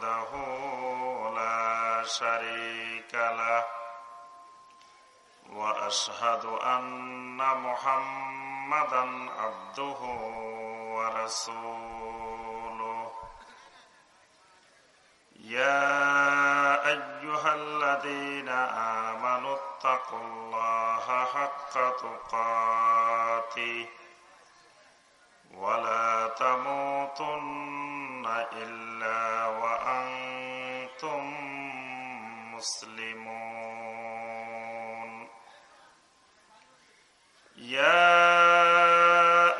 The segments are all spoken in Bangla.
وحده لا شريك له. وأشهد أن محمدا عبده ورسوله. يا أيها الذين آمنوا اتقوا الله حق تقاته. ولا تموتن إلا وأنتم مسلمون. يا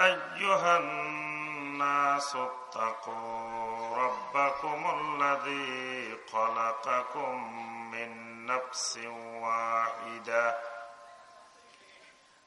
أيها الناس اتقوا ربكم الذي خلقكم من نفس واحدة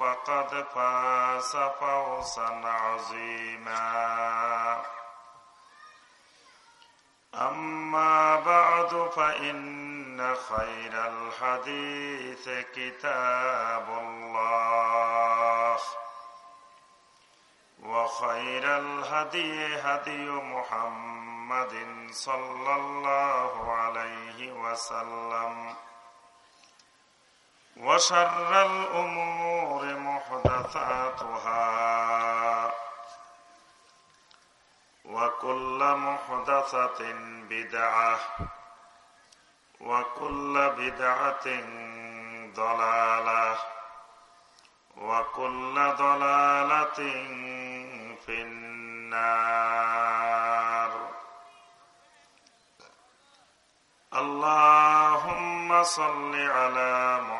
فقد فاز فوزا عظيما. أما بعد فإن خير الحديث كتاب الله وخير الهدي هدي محمد صلى الله عليه وسلم. وشر الأمور محدثاتها. وكل محدثة بدعة. وكل بدعة ضلالة. وكل ضلالة في النار. اللهم صل على محمد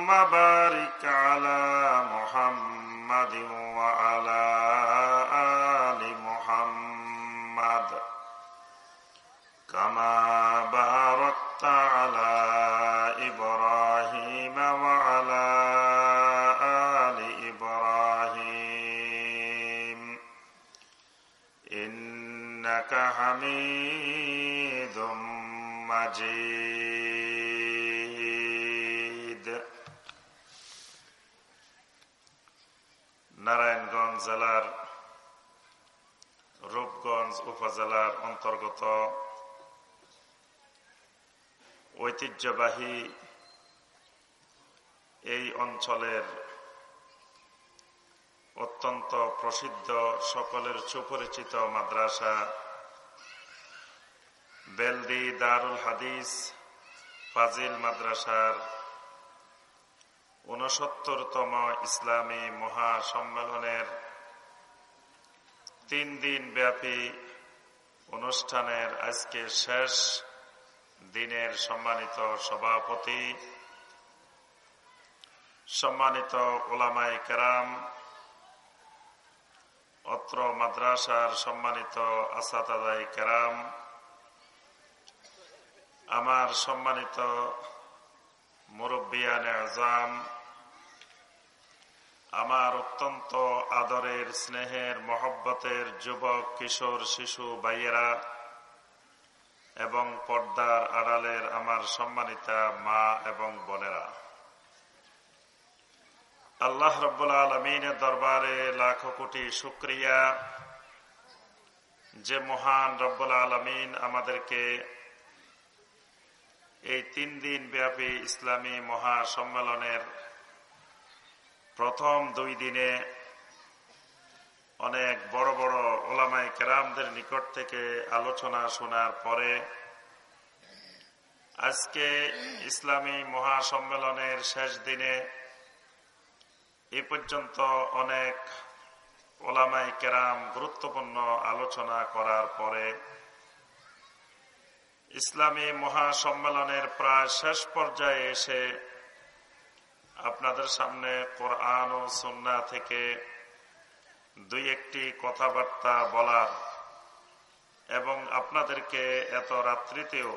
بارك على محمد وعلى آل محمد كما নারায়ণগঞ্জ জেলার, রূপগঞ্জ উপজেলার অন্তর্গত ঐতিহ্যবাহী এই অঞ্চলের অত্যন্ত প্রসিদ্ধ সকলের সুপরিচিত মাদ্রাসা বেলদি দারুল হাদিস ফাজিল মাদ্রাসার উনসত্তরতম ইসলামী মহাসম্মেলনের তিন দিন ব্যাপী অনুষ্ঠানের আজকে শেষ দিনের সম্মানিত সভাপতি, সম্মানিত ওলামাই কেরাম, অত্র মাদ্রাসার সম্মানিত আসাদাই কেরাম, আমার সম্মানিত মুরব্বিয়ান আজাম আমার অত্যন্ত আদরের স্নেহের, মহব্বতের যুবক, কিশোর, শিশু, ভাইয়েরা এবং পর্দার আড়ালের আমার সম্মানিতা মা এবং বোনেরা। আল্লাহ রব্বুল আলমিনের দরবারে লাখো কোটি শুক্রিয়া। যে মহান রব্বুল আলমিন আমাদেরকে এই তিন দিন ব্যাপী ইসলামী মহাসম্মেলনের প্রথম দুই দিনে অনেক বড় বড় ওলামাই কেরামদের নিকট থেকে আলোচনা শোনার পরে আজকে ইসলামী মহাসম্মেলনের শেষ দিনে এ পর্যন্ত অনেক ওলামাই কেরাম গুরুত্বপূর্ণ আলোচনা করার পরে ইসলামী মহাসম্মেলনের প্রায় শেষ পর্যায়ে এসে আপনাদের সামনে কোরআন ও সন্না থেকে দুই একটি কথাবার্তা বলার এবং আপনাদেরকে এত রাত্রিতেও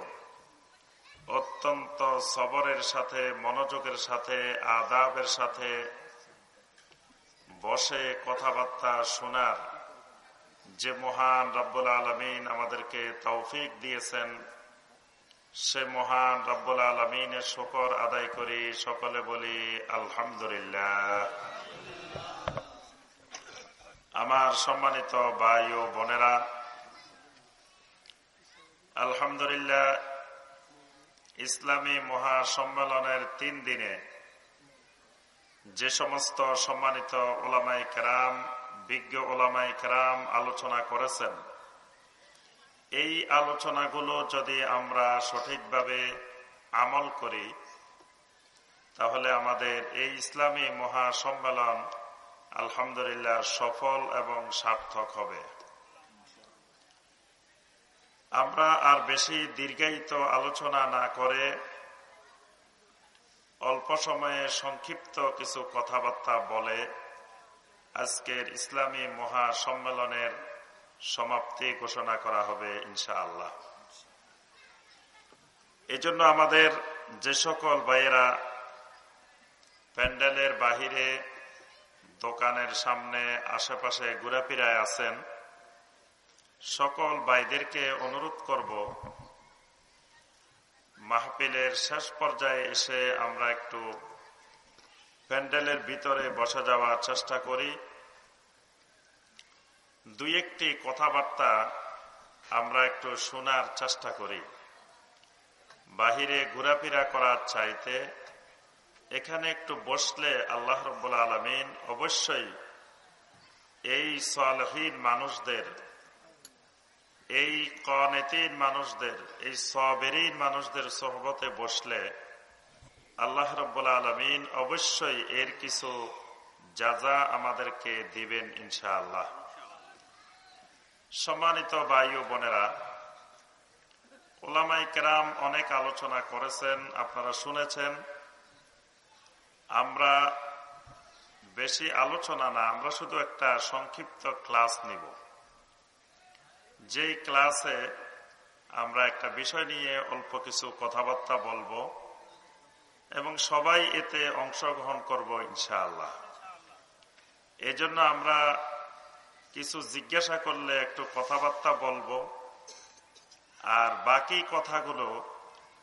অত্যন্ত সবরের সাথে, মনোযোগের সাথে, আদাবের সাথে বসে কথাবার্তা শোনার যে মহান রব্বুল আলমিন আমাদেরকে তৌফিক দিয়েছেন সে মহান রব্বুল আলমিনের শকর আদায় করি, সকলে বলি আলহামদুলিল্লাহ। আমার সম্মানিত ভাই ও বোনেরা, আলহামদুলিল্লাহ, ইসলামী মহাসম্মেলনের তিন দিনে যে সমস্ত সম্মানিত ওলামাই কেরাম, বিজ্ঞ ওলামাই কেরাম আলোচনা করেছেন এই আলোচনাগুলো যদি আমরা সঠিকভাবে আমল করি, তাহলে আমাদের এই ইসলামী মহাসম্মেলন আলহামদুলিল্লাহ সফল এবং সার্থক হবে। আমরা আর বেশি দীর্ঘায়িত আলোচনা না করে অল্প সময়ে সংক্ষিপ্ত কিছু কথাবার্তা বলে আজকের ইসলামী মহাসম্মেলনের সমাপ্তি ঘোষণা করা হবে, ইনশাআল্লাহ। এজন্য আমাদের যে সকল ভাইয়েরা প্যান্ডেলের বাহিরে দোকানের সামনে, আশেপাশে ঘুরাফিরায় আছেন, সকল ভাইদেরকে অনুরোধ করব মাহপিলের শেষ পর্যায়ে এসে আমরা একটু প্যান্ডেলের ভিতরে বসা যাওয়ার চেষ্টা করি। দুই একটি কথাবার্তা আমরা একটু শোনার চেষ্টা করি। বাহিরে ঘোরাফেরা করার চাইতে এখানে একটু বসলে আল্লাহ রব্বুল আলমিন অবশ্যই এই সলহীন মানুষদের, এই কনেতিন মানুষদের, এই সবেরিন মানুষদের সহবতে বসলে আল্লাহ রব্বুল আলমিন অবশ্যই এর কিছু যা যা আমাদেরকে দিবেন ইনশাআল্লাহ। সম্মানিত বায়ু বোনেরা, ওলামাই কেরাম অনেক আলোচনা করেছেন, আপনারা শুনেছেন। আমরা বেশি আলোচনা না, আমরা শুধু একটা সংক্ষিপ্ত ক্লাস নিব। যেই ক্লাসে আমরা একটা বিষয় নিয়ে অল্প কিছু কথাবার্তা বলব এবং সবাই এতে অংশগ্রহণ করব ইনশাআল্লাহ। এজন্য আমরা কিছু জিজ্ঞাসা করলে একটু কথাবার্তা বলব। আর বাকি কথাগুলো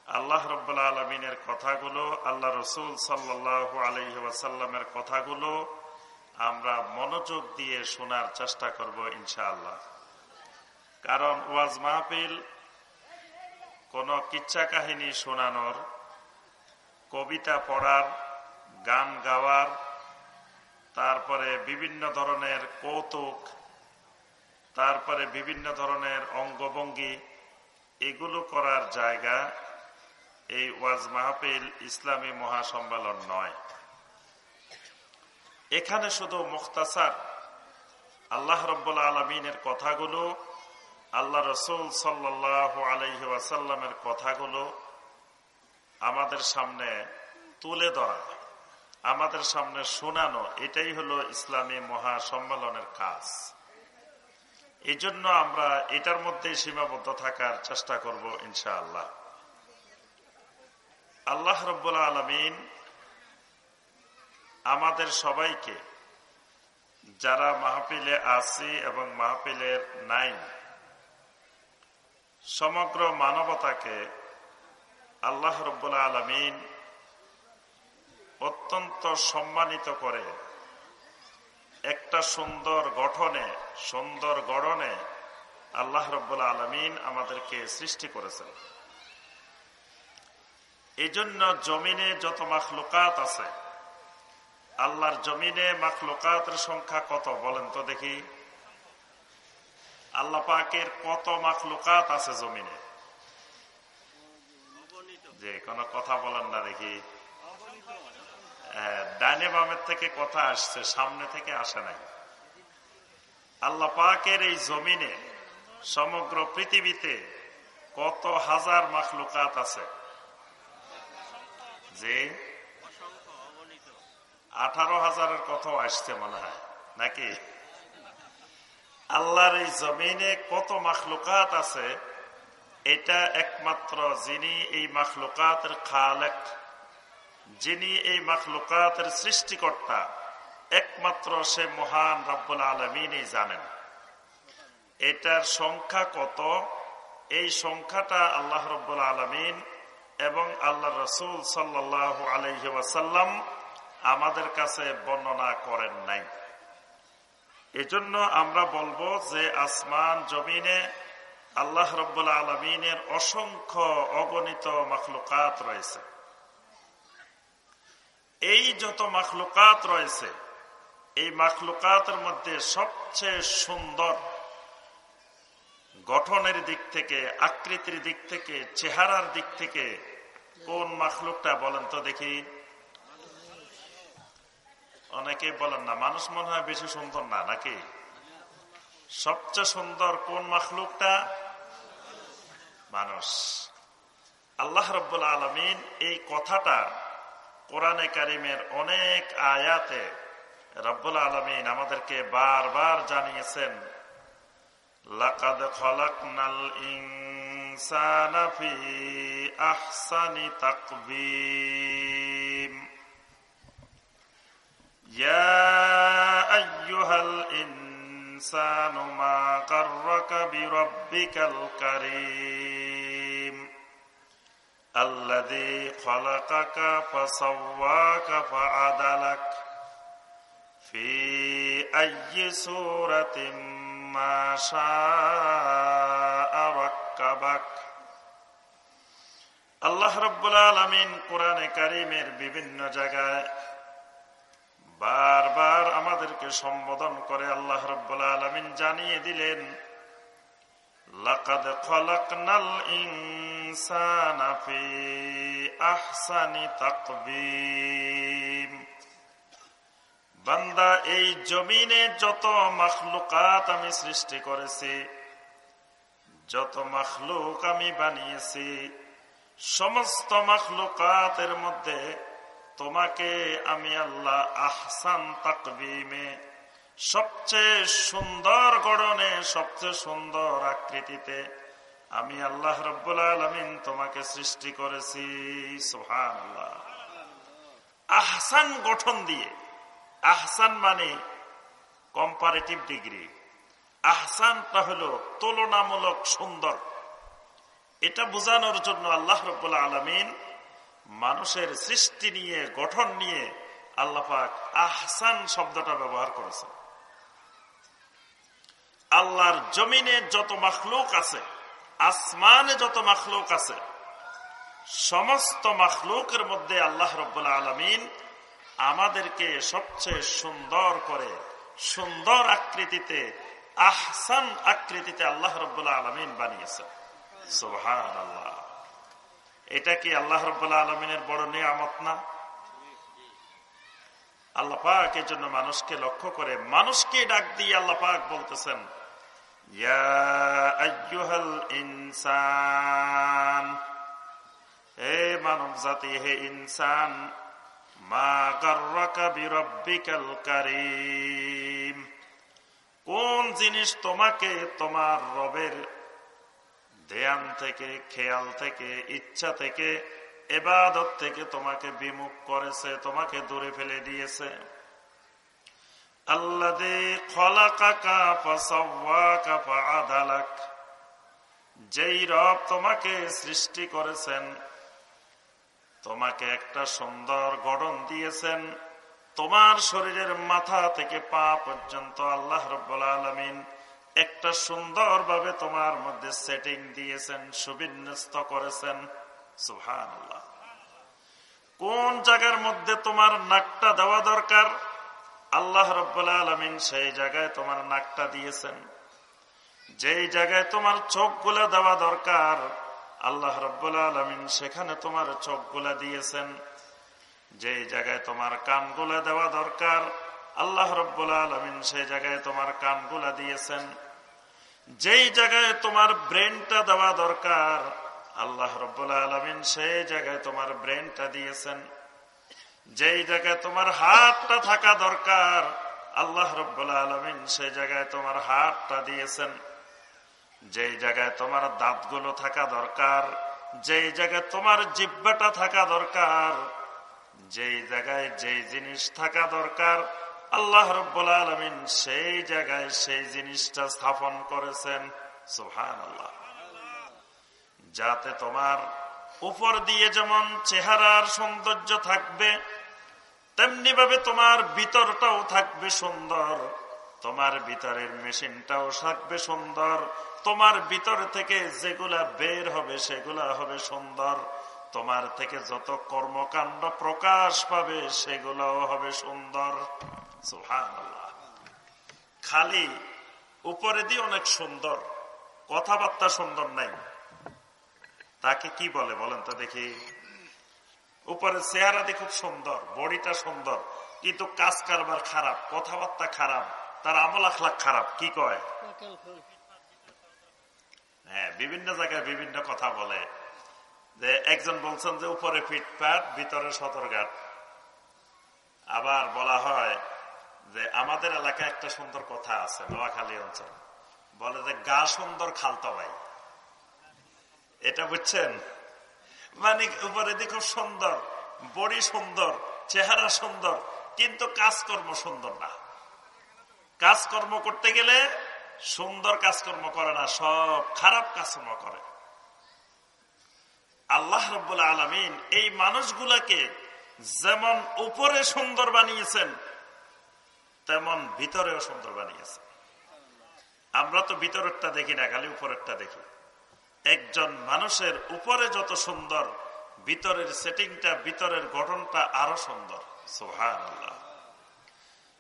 আল্লাহ রব্বুল্লা আলমিনের কথাগুলো, আল্লাহ রসুল সাল্লাহ আলহিহাসাল্লামের কথাগুলো আমরা মনোযোগ দিয়ে শোনার চেষ্টা করব ইনশাআল্লাহ। কারণ ওয়াজ মাহফিল কোন কিচ্ছা কাহিনী শোনানোর, কবিতা পড়ার, গান গাওয়ার, তারপরে বিভিন্ন ধরনের কৌতুক তারপরে বিভিন্ন ধরনের অঙ্গভঙ্গি, এগুলো করার জায়গা এই ওয়াজ মাহফিল ইসলামী মহাসম্মেলন নয়। এখানে শুধু মুখতাসার আল্লাহ রব্বুল্লা আলমিনের কথাগুলো, আল্লাহ রসুল সাল্লাহ আলহি ওয়াসাল্লামের কথাগুলো আমাদের সামনে তুলে ধরা, আমাদের সামনে শোনানো, এটাই হলো ইসলামী মহাসম্মেলনের কাজ। এই জন্য আমরা এটার মধ্যে সীমাবদ্ধ থাকার চেষ্টা করব, ইনশাআল্লাহ। আল্লাহ আল্লাহ রব্বুল্লা আলমিন আমাদের সবাইকে, যারা মাহপিলে আছি এবং মাহপিলের নাই, সমগ্র মানবতাকে আল্লাহ রব্বুল্লা আলমিন অত্যন্ত সম্মানিত করে একটা সুন্দর গঠনে সুন্দর গড়নে আল্লাহ রব্বুল্লা আলমিন আমাদেরকে সৃষ্টি করেছেন। এই জন্য জমিনে যত মাখলুকাত আছে আল্লাহর জমিনে মাখলুকাতের সংখ্যা কত বলেন তো দেখি। আল্লাহ পাকের কত মাখলুকাত আছে জমিনে? যে কোন কথা বলেন না দেখি। ডাইনে বামের থেকে কথা আসছে, সামনে থেকে আসে নাই। আল্লাহ পাকের এই জমিনে সমগ্র পৃথিবীতে কত হাজার মাখলুকাত আছে? যে আঠারো হাজারের কথাও আসছে মনে হয়, নাকি? আল্লাহর এই জমিনে কত মাখলুকাত আছে, এটা একমাত্র যিনি এই মাখলুকাতের খালেক। যিনি এই মাখলুকাতের সৃষ্টিকর্তা, একমাত্র সে মহান রব্বুল আলমিনই জানেন। এটার সংখ্যা কত? এই সংখ্যাটা আল্লাহ রব্বুল আলমিন এবং আল্লাহ রসুল সাল্লাহ আলহি ওয়াসাল্লাম আমাদের কাছে বর্ণনা করেন নাই। এজন্য আমরা বলব যে আসমান জমিনে আল্লাহ রব্বুল্লা আলমিনের অসংখ্য অগণিত মাখলুকাত রয়েছে। এই যত মাখলুকাত রয়েছে, এই মাখলুকাতের মধ্যে সবচেয়ে সুন্দর গঠনের দিক থেকে, আকৃতির দিক থেকে, চেহারার দিক থেকে কোন মাখলুকটা বলেন তো দেখি। অনেকে বলেন না, মানুষ মনে হয় বেশি সুন্দর না, নাকি? সবচেয়ে সুন্দর কোন মাখলুকটা? মানুষ। আল্লাহ রব্বুল আলমিন এই কথাটা কোরআনে কারিমের অনেক আয়াতে রব্বুল আলমিন আমাদেরকে বারবার জানিয়েছেন, লাকাদ খলাকনাল ইনসানা ফি আহসানি তাকবীম। ইয়া আইয়ুহাল ইনসানু মা কাররাকা বিরাব্বিকাল কারীম। الذي خلقك فسواك فعدلك في أي سورة ما شاء ركبك আল্লাহ রব্বুল আলমিন কোরআনে কারিমের বিভিন্ন জায়গায় বারবার আমাদেরকে সম্বোধন করে আল্লাহ রব্বুল আলমিন জানিয়ে দিলেন লাকাদ খলাকনাল ইনসানাফি আহসানি তাকবীম বান্দা, এই জমিনে যত মখলুকাত আমি সৃষ্টি করেছি, যত মখলুক আমি বানিয়েছি, সমস্ত মখলুকাতের মধ্যে তোমাকে আমি আল্লাহ আহসান তাকবিমে সবচেয়ে সুন্দর গড়নে, সবচেয়ে সুন্দর আকৃতিতে আমি আল্লাহ রব্বুল আলমিন তোমাকে সৃষ্টি করেছি সোহান আহসান গঠন দিয়ে, আহসান মানে কম্পারেটিভ ডিগ্রি আহসানটা হলো তুলনামূলক সুন্দর। এটা বোঝানোর জন্য আল্লাহ রব্বুল আলমিন মানুষের সৃষ্টি নিয়ে, গঠন নিয়ে আল্লাপাক আহসান শব্দটা ব্যবহার করেছেন। আল্লাহর জমিনে যত মাখলুক আছে, আসমানে যত মাখলুক আছে, সমস্ত মাখলুকের মধ্যে আল্লাহ রব্বুল্লা আলমিন আমাদেরকে সবচেয়ে সুন্দর করে, সুন্দর আকৃতিতে, আহসান আকৃতিতে আল্লাহ রব্বুল্লা আলমিন বানিয়েছেন। সোহান আল্লাহ এটা কি আল্লাহ রব্বুল্লা আলমিনের বড় নিয়ামত না? আল্লাহ পাক এই জন্য মানুষকে লক্ষ্য করে মানুষকে ডাক দিয়ে আল্লাহ পাক বলতেছেন ইনসান হে মানব জাতি হে ইনসান, মা বিরব্বিকাল কারিম। কোন জিনিস তোমাকে, তোমার রবের ধ্যান থেকে, খেয়াল থেকে, ইচ্ছা থেকে, এবাদত থেকে তোমাকে বিমুখ করেছে, তোমাকে দূরে ফেলে দিয়েছে? যেই রব তোমাকে সৃষ্টি করেছেন, তোমাকে একটা সুন্দর গঠন দিয়েছেন, তোমার শরীরের মাথা থেকে পা পর্যন্ত আল্লাহ রব্বুল আলমিন একটা সুন্দর ভাবে তোমার মধ্যে সেটিং দিয়েছেন, সুবিন্যস্ত করেছেন। সুহান কোন জায়গার মধ্যে তোমার নাকটা দেওয়া দরকার? আল্লাহ রব্বুল্লা আলমিন সেই জায়গায় তোমার নাকটা দিয়েছেন। যেই জায়গায় তোমার চোখগুলা দেওয়া দরকার, আল্লাহ রব্বুল্লা আলমিন সেখানে তোমার চোখগুলা দিয়েছেন। যেই জায়গায় তোমার কানগুলা দেওয়া দরকার, আল্লাহ রব্বুল্লা আলমিন সেই জায়গায় তোমার কানগুলা দিয়েছেন। যেই জায়গায় তোমার ব্রেনটা দেওয়া দরকার, আল্লাহ রব্বুল্লা আলমিন সেই জায়গায় তোমার ব্রেনটা দিয়েছেন। যেই জায়গায় তোমার হাতটা থাকা দরকার, আল্লাহ রব্বুল্লা আলমিন সেই জায়গায় তোমার হাতটা দিয়েছেন। যেই জায়গায় তোমার দাঁতগুলো থাকা দরকার যেই জায়গায় তোমার জিব্বাটা থাকা দরকার যেই জায়গায় যেই জিনিস থাকা দরকার, আল্লাহ রব্বুল আলমিন সেই জায়গায় সেই জিনিসটা স্থাপন করেছেন। সুহান আল্লাহ যাতে তোমার উপর দিয়ে যেমন চেহারার সৌন্দর্য থাকবে তেমনি ভাবে তোমার ভিতরটাও থাকবে সুন্দর। তোমার ভিতরের মেশিনটাও থাকবে সুন্দর। তোমার ভিতর থেকে যেগুলা বের হবে, সেগুলা হবে সুন্দর। তোমার থেকে যত কর্মকাণ্ড প্রকাশ পাবে, সেগুলাও হবে সুন্দর। খালি উপরে দিয়ে অনেক সুন্দর। কথাবার্তা সুন্দর নাই। তাকে কি বলে বলেন তো দেখি। উপরে চেহারা দিয়ে খুব সুন্দর, বডিটা সুন্দর, কিন্তু কাজ কারবার খারাপ, কথাবার্তা খারাপ, তার আমল আখলাখ খারাপ, কি কয়? হ্যাঁ বিভিন্ন জায়গায় বিভিন্ন কথা বলে। যে একজন বলছেন যে উপরে ফিটপাট ভিতরে সতর্ঘাট আবার বলা হয় যে আমাদের এলাকায় একটা সুন্দর কথা আছে, নোয়াখালী অঞ্চল। বলে যে গা সুন্দর খালতা ভাই এটা বুঝছেন? মানে উপরে দিকে খুব সুন্দর, বড়ি সুন্দর, চেহারা সুন্দর, কিন্তু কাজকর্ম সুন্দর না। কাজকর্ম করতে গেলে সুন্দর কাজকর্ম করে না, সব খারাপ কাজকর্ম করে। আল্লাহ রব্বুল আলমিন এই মানুষগুলাকে যেমন উপরে সুন্দর বানিয়েছেন, তেমন ভিতরেও সুন্দর বানিয়েছেন। আমরা তো ভিতরেরটা দেখি না, খালি উপরেরটা দেখি। একজন মানুষের উপরে যত সুন্দর, ভিতরের সেটিংটা ভিতরের গঠনটা আরও সুন্দর।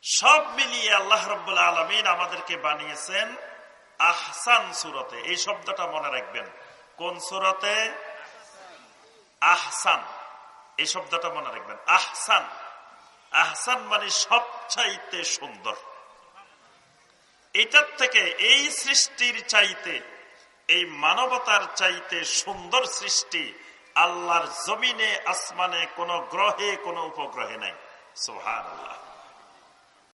সব মিলিয়ে আল্লাহ রব্বুল্লা আলমিন আমাদেরকে বানিয়েছেন আহসান সুরতে। এই শব্দটা মনে রাখবেন। কোন সুরতে? আহসান। এই শব্দটা মনে রাখবেন। আহসান। আহসান মানে সবচাইতে সুন্দর। এটার থেকে এই সৃষ্টির চাইতে এই মানবতার চাইতে সুন্দর সৃষ্টি আল্লাহর জমিনে, আসমানে কোন গ্রহে, কোন উপগ্রহে নাই। সোহান আল্লাহ